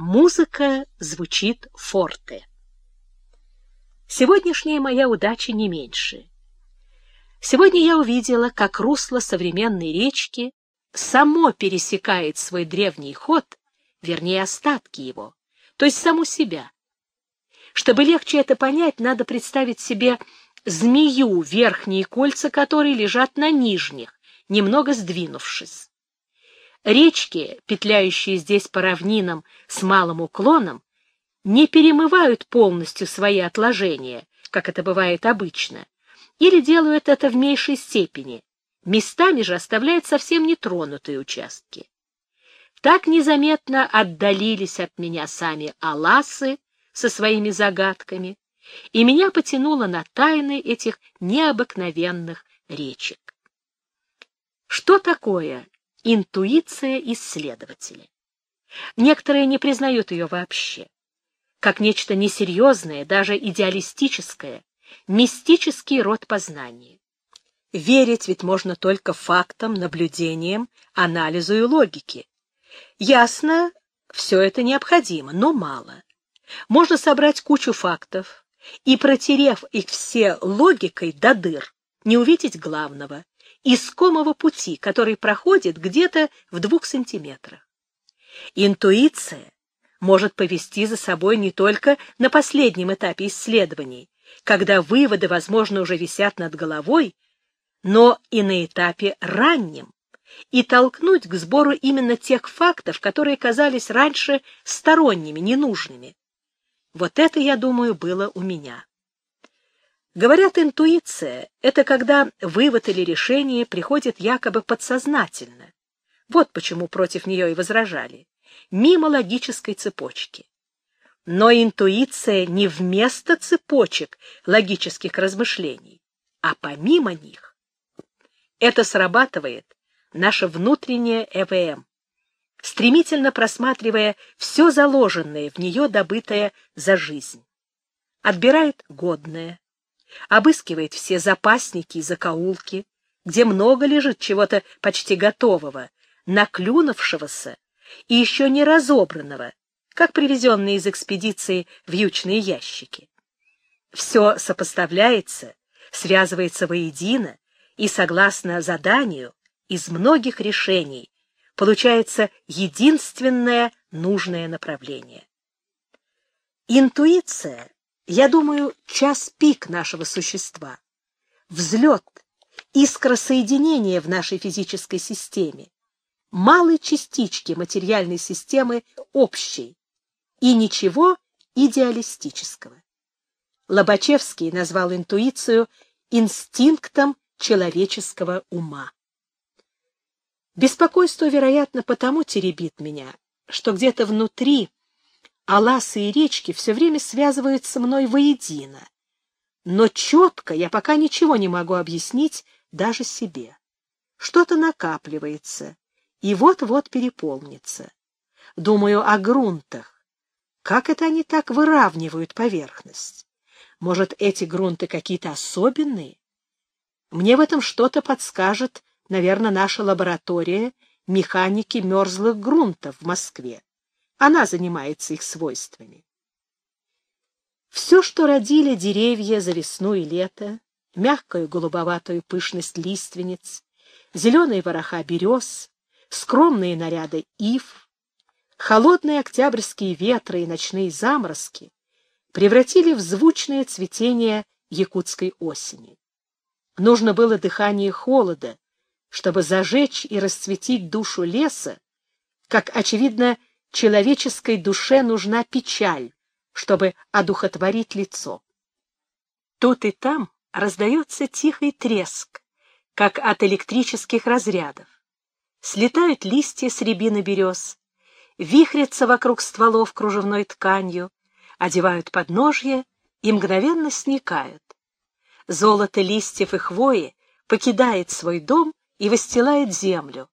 Музыка звучит форте. Сегодняшняя моя удача не меньше. Сегодня я увидела, как русло современной речки само пересекает свой древний ход, вернее, остатки его, то есть саму себя. Чтобы легче это понять, надо представить себе змею, верхние кольца которой лежат на нижних, немного сдвинувшись. Речки, петляющие здесь по равнинам с малым уклоном, не перемывают полностью свои отложения, как это бывает обычно, или делают это в меньшей степени, местами же оставляют совсем нетронутые участки. Так незаметно отдалились от меня сами аласы со своими загадками, и меня потянуло на тайны этих необыкновенных речек. Что такое интуиция исследователя? Некоторые не признают ее вообще, как нечто несерьезное, даже идеалистическое, мистический род познания. Верить ведь можно только фактам, наблюдениям, анализу и логике. Ясно, все это необходимо, но мало. Можно собрать кучу фактов и, протерев их все логикой до дыр, не увидеть главного, искомого пути, который проходит где-то в двух сантиметрах. Интуиция может повести за собой не только на последнем этапе исследований, когда выводы, возможно, уже висят над головой, но и на этапе раннем, и толкнуть к сбору именно тех фактов, которые казались раньше сторонними, ненужными. Вот это, я думаю, было у меня. Говорят, интуиция — это когда вывод или решение приходит якобы подсознательно. Вот почему против нее и возражали. Мимо логической цепочки. Но интуиция не вместо цепочек логических размышлений, а помимо них. Это срабатывает наша внутренняя ЭВМ, стремительно просматривая все заложенное в нее добытое за жизнь. Отбирает годное, обыскивает все запасники и закоулки, где много лежит чего-то почти готового, наклюнувшегося и еще не разобранного, как привезенные из экспедиции вьючные ящики. Все сопоставляется, связывается воедино, и, согласно заданию, из многих решений получается единственное нужное направление. Интуиция я думаю, час пик нашего существа, взлет, искра соединения в нашей физической системе, малой частички материальной системы общей и ничего идеалистического. Лобачевский назвал интуицию инстинктом человеческого ума. Беспокойство, вероятно, потому теребит меня, что где-то внутри а ласы и речки все время связывают со мной воедино. Но четко я пока ничего не могу объяснить даже себе. Что-то накапливается и вот-вот переполнится. Думаю о грунтах. Как это они так выравнивают поверхность? Может, эти грунты какие-то особенные? Мне в этом что-то подскажет, наверное, наша лаборатория механики мерзлых грунтов в Москве. Она занимается их свойствами. Все, что родили деревья за весну и лето, мягкую голубоватую пышность лиственниц, зеленые вороха берез, скромные наряды ив, холодные октябрьские ветры и ночные заморозки превратили в звучное цветение якутской осени. Нужно было дыхание холода, чтобы зажечь и расцветить душу леса, как, очевидно, человеческой душе нужна печаль, чтобы одухотворить лицо. Тут и там раздается тихий треск, как от электрических разрядов. Слетают листья с рябины берез, вихрятся вокруг стволов кружевной тканью, одевают подножье и мгновенно сникают. Золото листьев и хвои покидает свой дом и выстилает землю.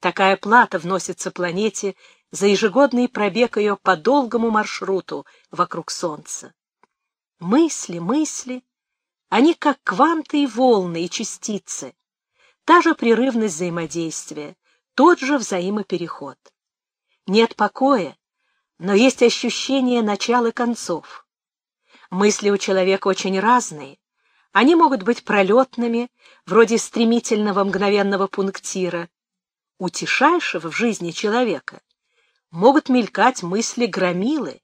Такая плата вносится планете за ежегодный пробег ее по долгому маршруту вокруг Солнца. Мысли, мысли, они как кванты и волны и частицы, та же прерывность взаимодействия, тот же взаимопереход. Нет покоя, но есть ощущение начала концов. Мысли у человека очень разные. Они могут быть пролетными, вроде стремительного мгновенного пунктира. Утешайшего в жизни человека могут мелькать мысли громилы,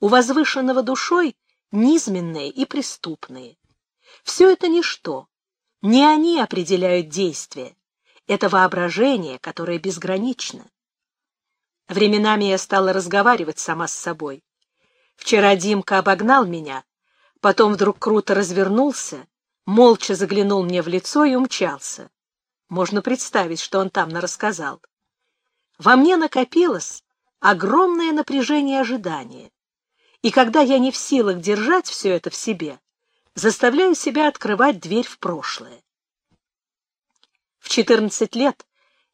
у возвышенного душой низменные и преступные. Все это ничто, не они определяют действия, это воображение, которое безгранично. Временами я стала разговаривать сама с собой. Вчера Димка обогнал меня, потом вдруг круто развернулся, молча заглянул мне в лицо и умчался. Можно представить, что он там нарассказал. Во мне накопилось огромное напряжение ожидания. И когда я не в силах держать все это в себе, заставляю себя открывать дверь в прошлое. В 14 лет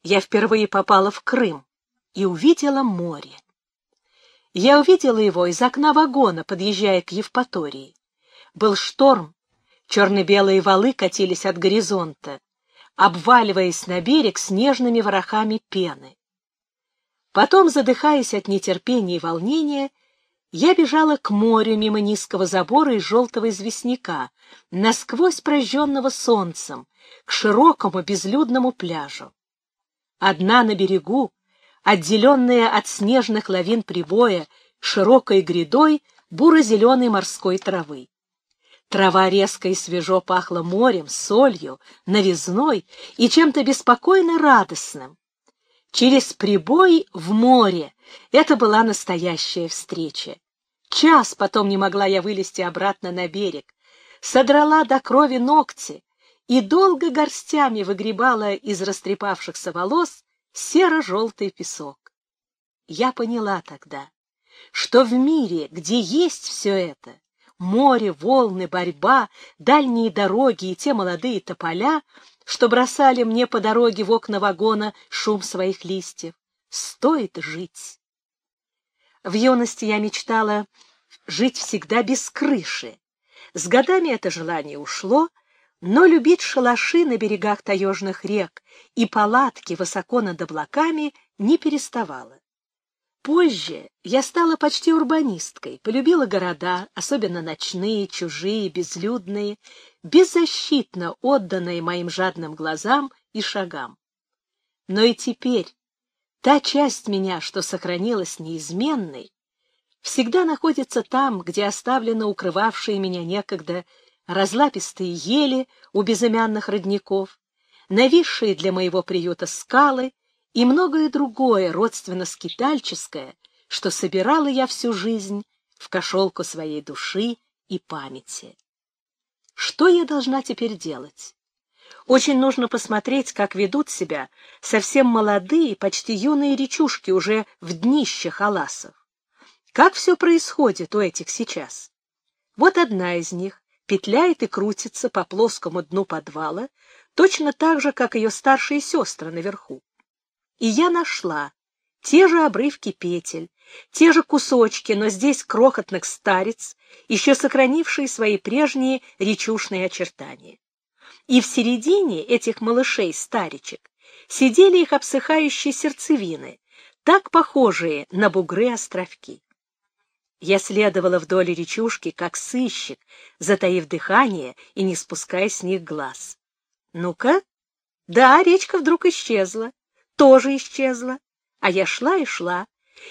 я впервые попала в Крым и увидела море. Я увидела его из окна вагона, подъезжая к Евпатории. Был шторм, черно-белые валы катились от горизонта, обваливаясь на берег снежными ворохами пены. Потом, задыхаясь от нетерпения и волнения, я бежала к морю мимо низкого забора из желтого известняка, насквозь прожженного солнцем, к широкому безлюдному пляжу. Одна на берегу, отделенная от снежных лавин прибоя широкой грядой буро-зеленой морской травы. Трава резко и свежо пахла морем, солью, новизной и чем-то беспокойно радостным. Через прибой в море это была настоящая встреча. Час потом не могла я вылезти обратно на берег, содрала до крови ногти и долго горстями выгребала из растрепавшихся волос серо-желтый песок. Я поняла тогда, что в мире, где есть все это, море, волны, борьба, дальние дороги и те молодые тополя, что бросали мне по дороге в окна вагона шум своих листьев, стоит жить. В юности я мечтала жить всегда без крыши. С годами это желание ушло, но любить шалаши на берегах таежных рек и палатки высоко над облаками не переставала. Позже я стала почти урбанисткой, полюбила города, особенно ночные, чужие, безлюдные, беззащитно отданные моим жадным глазам и шагам. Но и теперь та часть меня, что сохранилась неизменной, всегда находится там, где оставлены укрывавшие меня некогда разлапистые ели у безымянных родников, нависшие для моего приюта скалы и многое другое родственно-скитальческое, что собирала я всю жизнь в кошелку своей души и памяти. Что я должна теперь делать? Очень нужно посмотреть, как ведут себя совсем молодые, почти юные речушки уже в днище халасов. Как все происходит у этих сейчас? Вот одна из них, петляет и крутится по плоскому дну подвала, точно так же, как ее старшие сестры наверху. И я нашла те же обрывки петель, те же кусочки, но здесь крохотных старец, еще сохранившие свои прежние речушные очертания. И в середине этих малышей-старичек сидели их обсыхающие сердцевины, так похожие на бугры-островки. Я следовала вдоль речушки, как сыщик, затаив дыхание и не спуская с них глаз. Ну-ка. Да, речка вдруг исчезла. Тоже исчезла. А я шла и шла,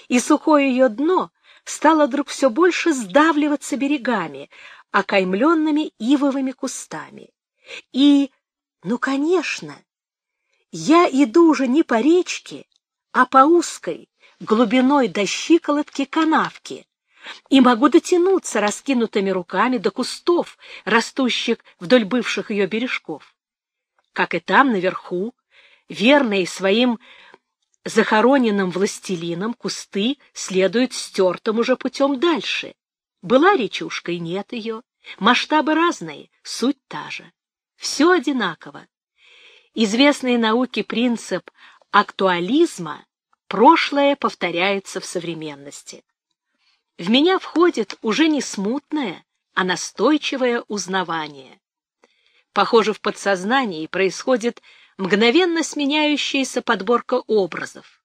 и сухое ее дно стало вдруг все больше сдавливаться берегами, окаймленными ивовыми кустами. И, ну, конечно, я иду уже не по речке, а по узкой, глубиной до щиколотки канавки, и могу дотянуться раскинутыми руками до кустов, растущих вдоль бывших ее бережков. Как и там, наверху, верные своим захороненным властелином, кусты следуют стертым уже путем дальше. Была речушка и нет ее, масштабы разные, суть та же. Все одинаково. Известный науке принцип актуализма прошлое повторяется в современности в меня входит уже не смутное, а настойчивое узнавание. Похоже, в подсознании происходит мгновенно сменяющаяся подборка образов.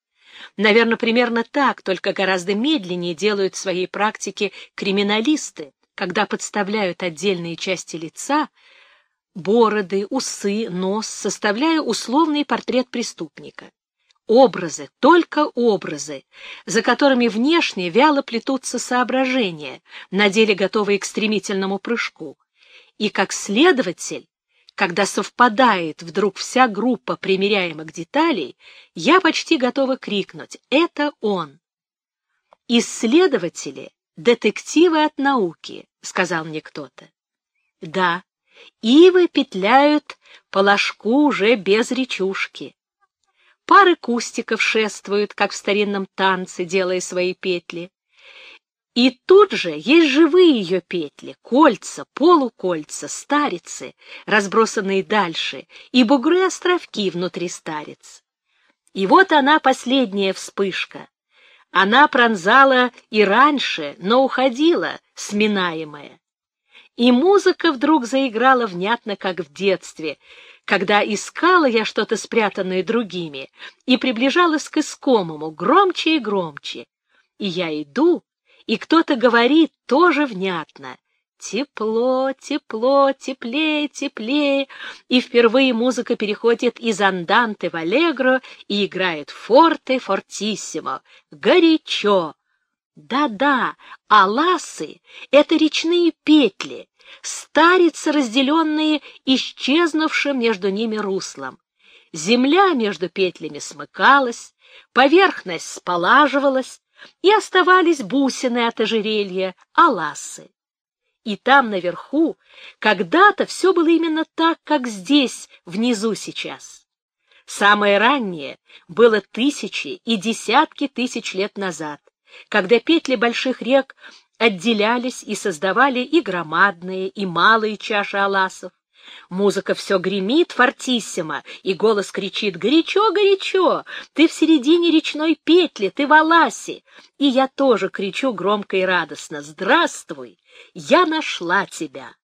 Наверное, примерно так, только гораздо медленнее делают в своей практике криминалисты, когда подставляют отдельные части лица, бороды, усы, нос, составляя условный портрет преступника. Образы, только образы, за которыми внешне вяло плетутся соображения, на деле готовые к стремительному прыжку. И как следователь, когда совпадает вдруг вся группа примеряемых деталей, я почти готова крикнуть «Это он!». «Исследователи — детективы от науки», — сказал мне кто-то. Да, ивы петляют по ложку уже без речушки. Пары кустиков шествуют, как в старинном танце, делая свои петли. И тут же есть живые ее петли, кольца, полукольца, старицы, разбросанные дальше, и бугры-островки внутри стариц. И вот она, последняя вспышка. Она пронзала и раньше, но уходила, сминаемая. И музыка вдруг заиграла внятно, как в детстве, когда искала я что-то спрятанное другими и приближалась к искомому громче и громче. И я иду, и кто-то говорит тоже внятно. Тепло, тепло, теплее, теплее. И впервые музыка переходит из анданте в аллегро и играет форте, фортиссимо. Горячо. Да-да, аласы — это речные петли, старицы, разделенные исчезнувшим между ними руслом. Земля между петлями смыкалась, поверхность сполаживалась, и оставались бусины от ожерелья, аласы. И там наверху когда-то все было именно так, как здесь, внизу сейчас. Самое раннее было тысячи и десятки тысяч лет назад, когда петли больших рек отделялись и создавали и громадные, и малые чаши аласов. Музыка все гремит фортиссимо, и голос кричит «Горячо, горячо! Ты в середине речной петли, ты в Аласе!» И я тоже кричу громко и радостно «Здравствуй! Я нашла тебя!»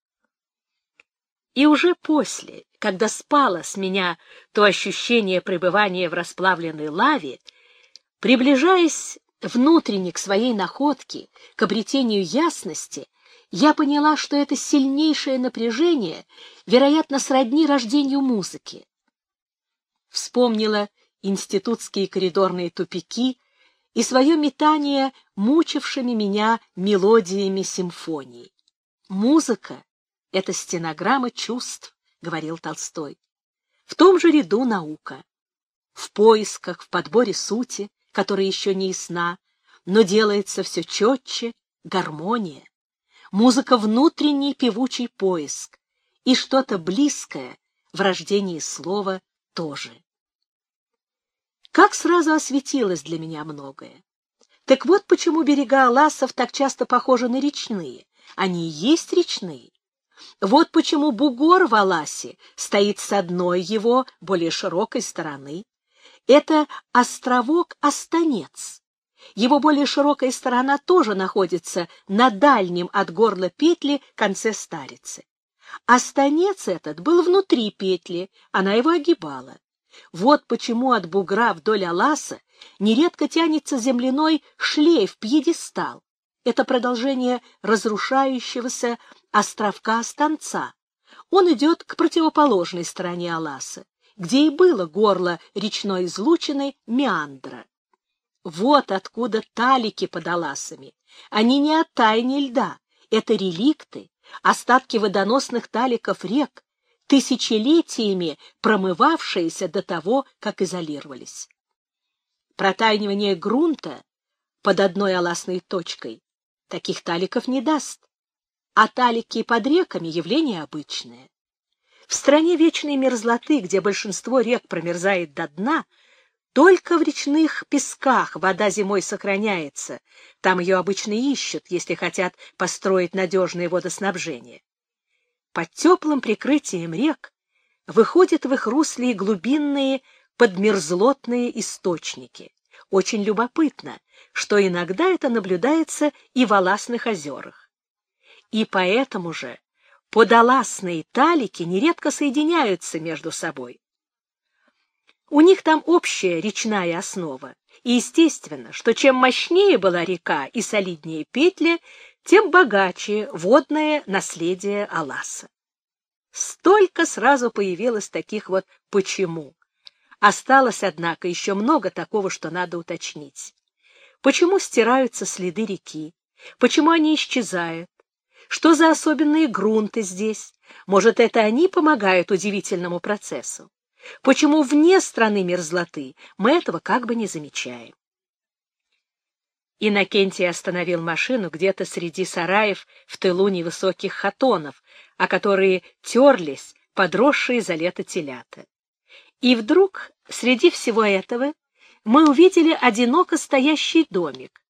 И уже после, когда спало с меня то ощущение пребывания в расплавленной лаве, приближаясь внутренне к своей находке, к обретению ясности, я поняла, что это сильнейшее напряжение, вероятно, сродни рождению музыки. Вспомнила институтские коридорные тупики и свое метание мучившими меня мелодиями симфоний. Музыка — это стенограмма чувств, — говорил Толстой. В том же ряду наука. В поисках, в подборе сути, которая еще не ясна, но делается все четче, гармония музыка — внутренний певучий поиск, и что-то близкое в рождении слова тоже. Как сразу осветилось для меня многое. Так вот почему берега Аласов так часто похожи на речные. Они и есть речные. Вот почему бугор в Аласе стоит с одной его, более широкой стороны. Это островок-останец, его более широкая сторона тоже находится на дальнем от горла петли конце старицы. А станец этот был внутри петли, она его огибала. Вот почему от бугра вдоль Аласа нередко тянется земляной шлейф, пьедестал. Это продолжение разрушающегося островка Станца. Он идет к противоположной стороне Аласа, где и было горло речной излучины Меандра. Вот откуда талики под Аласами. Они не от тайни льда, это реликты, остатки водоносных таликов рек, тысячелетиями промывавшиеся до того, как изолировались. Протаивание грунта под одной аласной точкой таких таликов не даст, а талики под реками — явление обычное. В стране вечной мерзлоты, где большинство рек промерзает до дна, только в речных песках вода зимой сохраняется, там ее обычно ищут, если хотят построить надежное водоснабжение. Под теплым прикрытием рек выходят в их русле глубинные подмерзлотные источники. Очень любопытно, что иногда это наблюдается и в Аласных озерах. И поэтому же подоласные талики нередко соединяются между собой. У них там общая речная основа, И естественно, что чем мощнее была река и солиднее петли, тем богаче водное наследие Аласа. Столько сразу появилось таких вот «почему». Осталось, однако, еще много такого, что надо уточнить. Почему стираются следы реки? Почему они исчезают? Что за особенные грунты здесь? Может, это они помогают удивительному процессу? Почему вне страны мерзлоты мы этого как бы не замечаем? Иннокентий остановил машину где-то среди сараев в тылу невысоких хатонов, о которые терлись подросшие за лето телята. И вдруг среди всего этого мы увидели одиноко стоящий домик,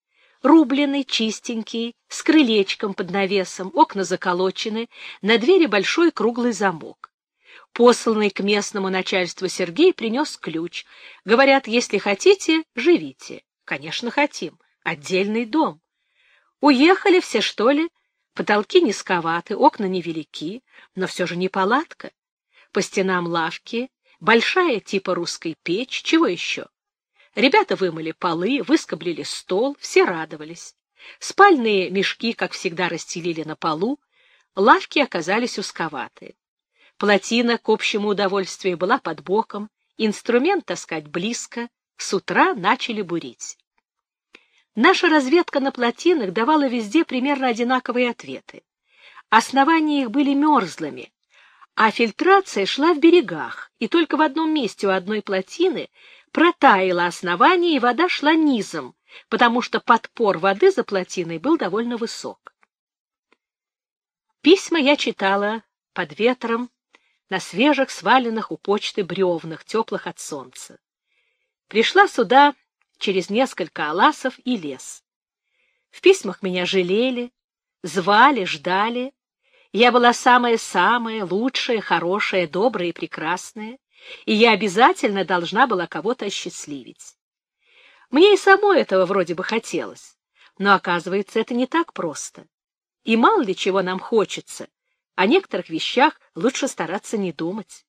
рубленый, чистенький, с крылечком под навесом, окна заколочены, на двери большой круглый замок. Посланный к местному начальству Сергей принес ключ. Говорят, если хотите, живите. Конечно, хотим. Отдельный дом. Уехали все, что ли? Потолки низковаты, окна невелики, но все же не палатка. По стенам лавки, большая типа русской печь, чего еще? Ребята вымыли полы, выскоблили стол, все радовались. Спальные мешки, как всегда, расстелили на полу, лавки оказались узковатые. Плотина к общему удовольствию была под боком, инструмент таскать близко, с утра начали бурить. Наша разведка на плотинах давала везде примерно одинаковые ответы. Основания их были мерзлыми, а фильтрация шла в берегах, и только в одном месте у одной плотины протаяло основание, и вода шла низом, потому что подпор воды за плотиной был довольно высок. Письма я читала под ветром на свежих сваленных у почты бревнах, теплых от солнца. Пришла сюда через несколько аласов и лес. В письмах меня жалели, звали, ждали. Я была самая-самая, лучшая, хорошая, добрая и прекрасная, и я обязательно должна была кого-то осчастливить. Мне и самой этого вроде бы хотелось, но, оказывается, это не так просто. И мало ли чего нам хочется, о некоторых вещах лучше стараться не думать.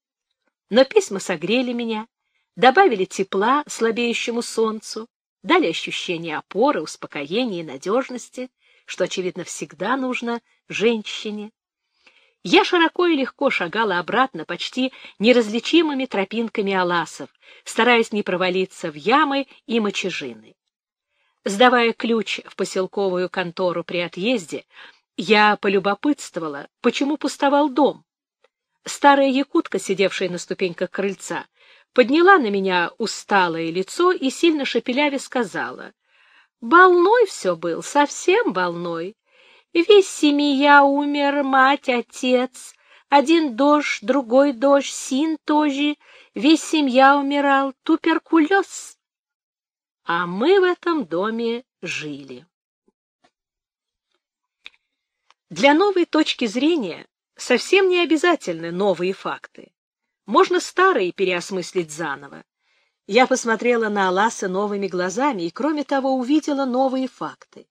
Но письма согрели меня, добавили тепла слабеющему солнцу, дали ощущение опоры, успокоения и надежности, что, очевидно, всегда нужно женщине. Я широко и легко шагала обратно почти неразличимыми тропинками аласов, стараясь не провалиться в ямы и мочежины. Сдавая ключ в поселковую контору при отъезде, я полюбопытствовала, почему пустовал дом. Старая якутка, сидевшая на ступеньках крыльца, подняла на меня усталое лицо и, сильно шепеляве, сказала, «Больной все был, совсем больной. Весь семья умер, мать, отец, один дождь, другой дождь, син тоже, весь семья умирал, туберкулез». А мы в этом доме жили. Для новой точки зрения совсем не обязательны новые факты. Можно старые переосмыслить заново. Я посмотрела на Аласа новыми глазами и, кроме того, увидела новые факты.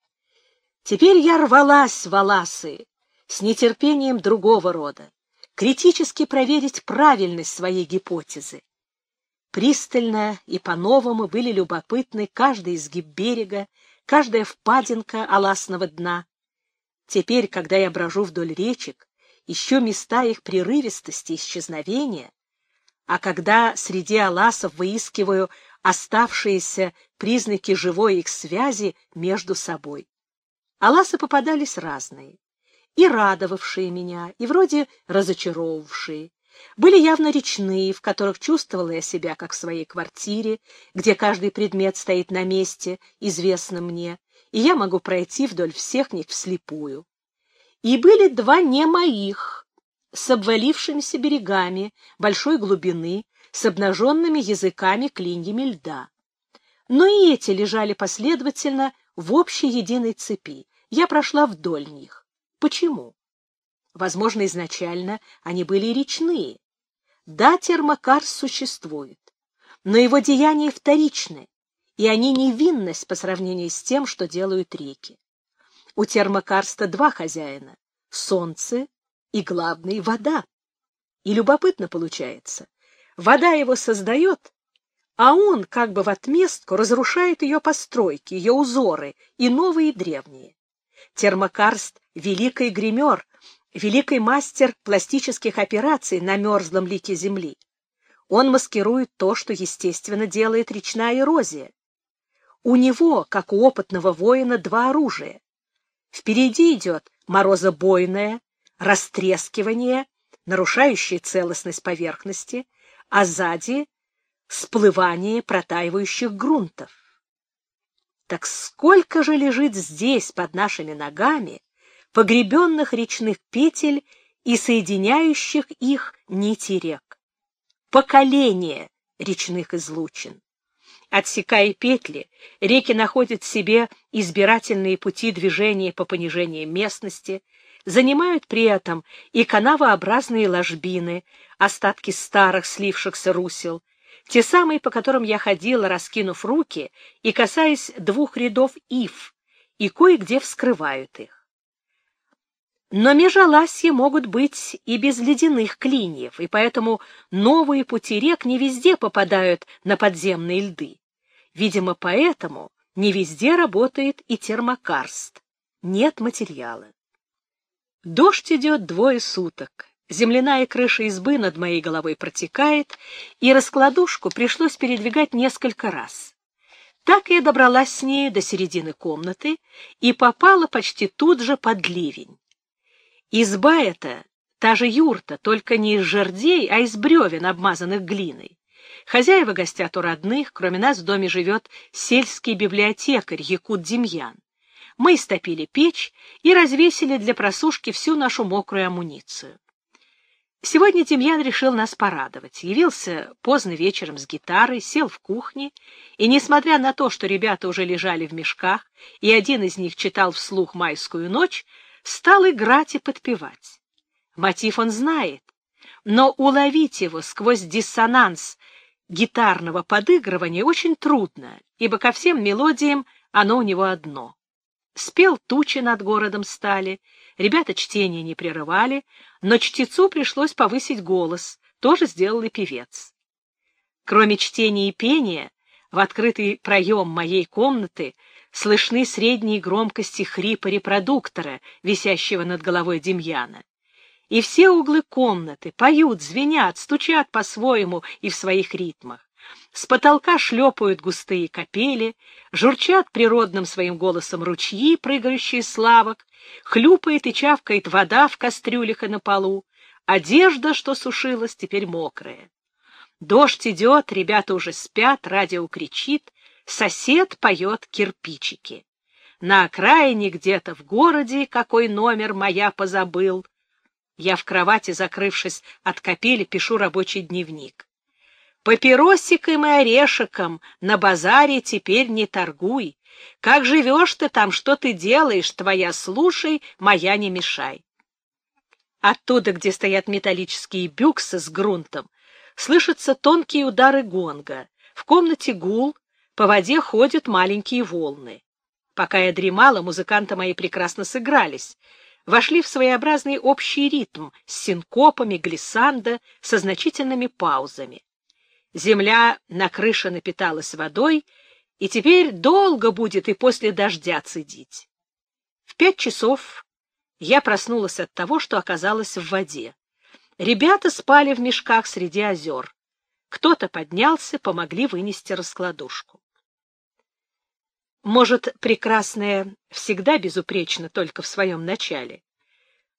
Теперь я рвалась в Аласы с нетерпением другого рода, критически проверить правильность своей гипотезы. Пристально и по-новому были любопытны каждый изгиб берега, каждая впадинка аласного дна, Теперь, когда я брожу вдоль речек, ищу места их прерывистости, исчезновения, а когда среди аласов выискиваю оставшиеся признаки живой их связи между собой. Аласы попадались разные, и радовавшие меня, и вроде разочаровывавшие. Были явно речные, в которых чувствовала я себя как в своей квартире, где каждый предмет стоит на месте, известном мне, и я могу пройти вдоль всех них вслепую. И были два не моих, с обвалившимися берегами большой глубины, с обнаженными языками клиньями льда. Но и эти лежали последовательно в общей единой цепи. Я прошла вдоль них. Почему? Возможно, изначально они были речные. Да, термокарс существует, но его деяния вторичны, и они невинность по сравнению с тем, что делают реки. У термокарста два хозяина — солнце и, главный, вода. И любопытно получается. Вода его создает, а он как бы в отместку разрушает ее постройки, ее узоры, и новые, и древние. Термокарст — великий гример, великий мастер пластических операций на мерзлом лике земли. Он маскирует то, что, естественно, делает речная эрозия. У него, как у опытного воина, два оружия. Впереди идет морозобойное, растрескивание, нарушающее целостность поверхности, а сзади — сплывание протаивающих грунтов. Так сколько же лежит здесь, под нашими ногами, погребенных речных петель и соединяющих их нити рек? Поколение речных излучин. Отсекая петли, реки находят в себе избирательные пути движения по понижению местности, занимают при этом и канавообразные ложбины, остатки старых слившихся русел, те самые, по которым я ходила, раскинув руки и касаясь двух рядов ив, и кое-где вскрывают их. Но межаласья могут быть и без ледяных клиньев, и поэтому новые пути рек не везде попадают на подземные льды. Видимо, поэтому не везде работает и термокарст. Нет материала. Дождь идет двое суток. Земляная крыша избы над моей головой протекает, и раскладушку пришлось передвигать несколько раз. Так я добралась с нею до середины комнаты и попала почти тут же под ливень. Изба эта, та же юрта, только не из жердей, а из бревен, обмазанных глиной. Хозяева гостят у родных, кроме нас в доме живет сельский библиотекарь Якут Демьян. Мы истопили печь и развесили для просушки всю нашу мокрую амуницию. Сегодня Демьян решил нас порадовать. Явился поздно вечером с гитарой, сел в кухне, и, несмотря на то, что ребята уже лежали в мешках, и один из них читал вслух «Майскую ночь», стал играть и подпевать. Мотив он знает, но уловить его сквозь диссонанс гитарного подыгрывания очень трудно, ибо ко всем мелодиям оно у него одно. Спел тучи над городом стали, ребята чтение не прерывали, но чтецу пришлось повысить голос, тоже сделал и певец. Кроме чтения и пения, в открытый проем моей комнаты слышны средние громкости хрипа репродуктора, висящего над головой Демьяна. И все углы комнаты поют, звенят, стучат по-своему и в своих ритмах. С потолка шлепают густые капели, журчат природным своим голосом ручьи, прыгающие с лавок, хлюпает и чавкает вода в кастрюлях и на полу, одежда, что сушилась, теперь мокрая. Дождь идет, ребята уже спят, радио кричит, Сосед поет кирпичики. На окраине где-то в городе какой номер моя позабыл. Я в кровати, закрывшись от капели, пишу рабочий дневник. Папиросиком и орешеком на базаре теперь не торгуй. Как живешь ты там, что ты делаешь, твоя слушай, моя не мешай. Оттуда, где стоят металлические бюксы с грунтом, слышатся тонкие удары гонга. В комнате гул, по воде ходят маленькие волны. Пока я дремала, музыканты мои прекрасно сыгрались. Вошли в своеобразный общий ритм с синкопами, глиссандо, со значительными паузами. Земля на крыше напиталась водой, и теперь долго будет и после дождя цедить. В пять часов я проснулась от того, что оказалась в воде. Ребята спали в мешках среди озер. Кто-то поднялся, помогли вынести раскладушку. Может, прекрасное всегда безупречно только в своем начале.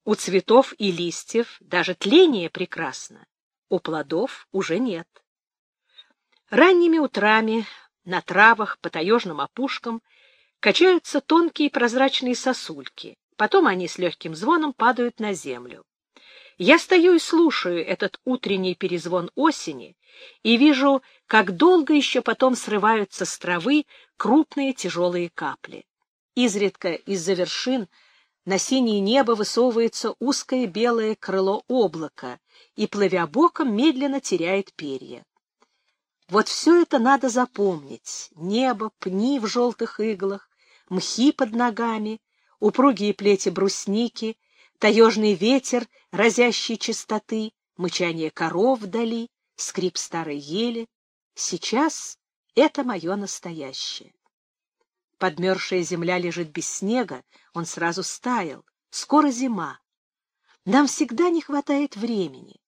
У цветов и листьев даже тление прекрасно, у плодов уже нет. Ранними утрами на травах по таежным опушкам качаются тонкие прозрачные сосульки, потом они с легким звоном падают на землю. Я стою и слушаю этот утренний перезвон осени и вижу, как долго еще потом срываются с травы крупные тяжелые капли. Изредка из-за вершин на синее небо высовывается узкое белое крыло облака и, плывя боком, медленно теряет перья. Вот все это надо запомнить. Небо, пни в желтых иглах, мхи под ногами, упругие плети брусники — таежный ветер, разящий чистоты, мычание коров вдали, скрип старой ели, Сейчас это мое настоящее. Подмерзшая земля лежит без снега, он сразу стаял. Скоро зима. Нам всегда не хватает времени,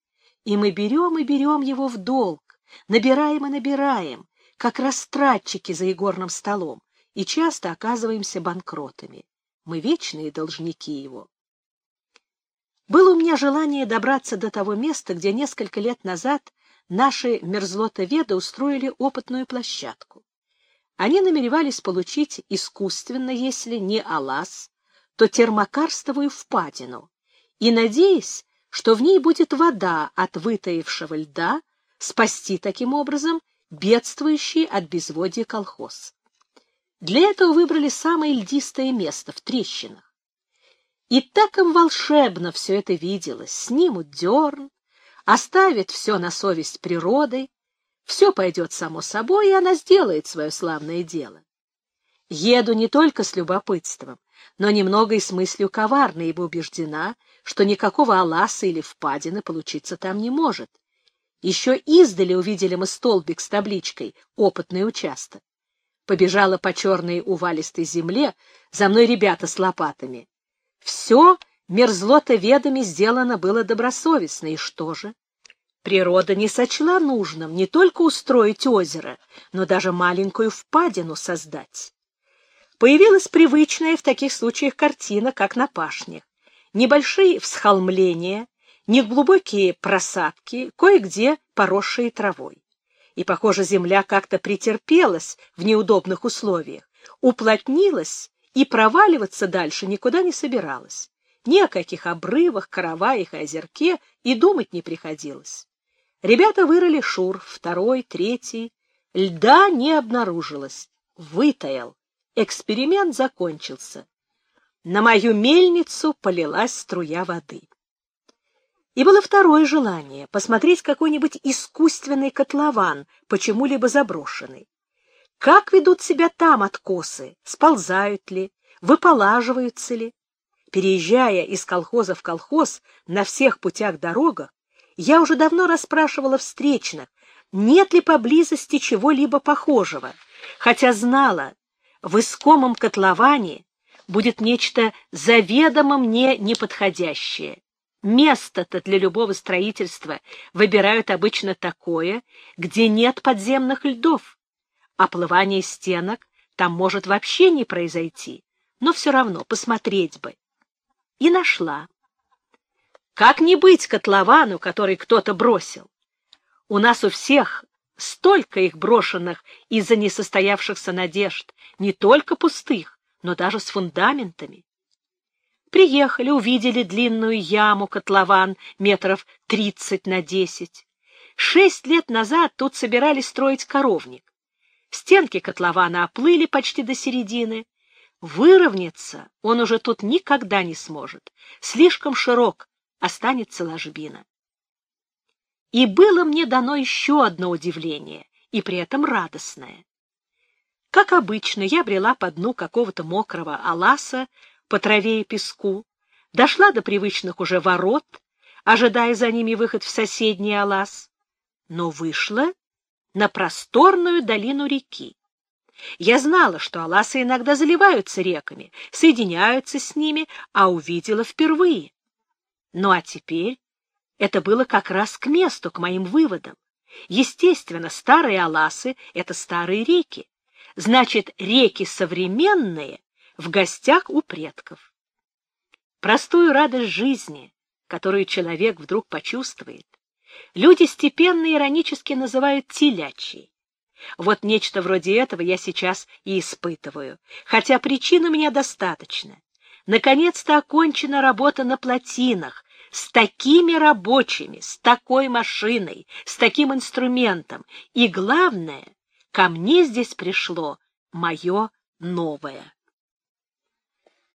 и мы берем и берем его в долг, набираем и набираем, как растратчики за игорным столом, и часто оказываемся банкротами. Мы вечные должники его. Было у меня желание добраться до того места, где несколько лет назад наши мерзлотоведы устроили опытную площадку. Они намеревались получить искусственно, если не алаз, то термокарстовую впадину, и, надеясь, что в ней будет вода от вытаившего льда, спасти таким образом бедствующий от безводья колхоз. Для этого выбрали самое льдистое место в трещинах. И так им волшебно все это виделось. Снимут дерн, оставят все на совесть природы, все пойдет само собой, и она сделает свое славное дело. Еду не только с любопытством, но немного и с мыслью коварной, ибо убеждена, что никакого аласа или впадины получиться там не может. Еще издали увидели мы столбик с табличкой «Опытный участок». Побежала по черной увалистой земле, за мной ребята с лопатами. Все мерзлотоведами сделано было добросовестно, и что же? Природа не сочла нужным не только устроить озеро, но даже маленькую впадину создать. Появилась привычная в таких случаях картина, как на пашнях. Небольшие всхолмления, неглубокие просадки, кое-где поросшие травой. И, похоже, земля как-то претерпелась в неудобных условиях, уплотнилась и проваливаться дальше никуда не собиралась. Ни о каких обрывах, караваях и озерке и думать не приходилось. Ребята вырыли шур, второй, третий. Льда не обнаружилось. Вытаял. Эксперимент закончился. На мою мельницу полилась струя воды. И было второе желание — посмотреть какой-нибудь искусственный котлован, почему-либо заброшенный. Как ведут себя там откосы? Сползают ли? Выполаживаются ли? Переезжая из колхоза в колхоз на всех путях-дорогах, я уже давно расспрашивала встречных, нет ли поблизости чего-либо похожего, хотя знала, в искомом котловане будет нечто заведомо мне неподходящее. Место-то для любого строительства выбирают обычно такое, где нет подземных льдов Оплывание стенок там может вообще не произойти, но все равно посмотреть бы. И нашла. Как не быть котловану, который кто-то бросил? У нас у всех столько их брошенных из-за несостоявшихся надежд, не только пустых, но даже с фундаментами. Приехали, увидели длинную яму, котлован метров тридцать на десять. Шесть лет назад тут собирались строить коровник. Стенки котлована оплыли почти до середины. Выровняться он уже тут никогда не сможет. Слишком широк останется ложбина. И было мне дано еще одно удивление, и при этом радостное. Как обычно, я брела по дну какого-то мокрого аласа по траве и песку, дошла до привычных уже ворот, ожидая за ними выход в соседний алас, но вышла на просторную долину реки. Я знала, что аласы иногда заливаются реками, соединяются с ними, а увидела впервые. Ну а теперь это было как раз к месту, к моим выводам. Естественно, старые аласы — это старые реки. Значит, реки современные в гостях у предков. Простую радость жизни, которую человек вдруг почувствует, люди степенно иронически называют телячьей. Вот нечто вроде этого я сейчас и испытываю, хотя причин у меня достаточно. Наконец-то окончена работа на плотинах, с такими рабочими, с такой машиной, с таким инструментом. И главное, ко мне здесь пришло мое новое.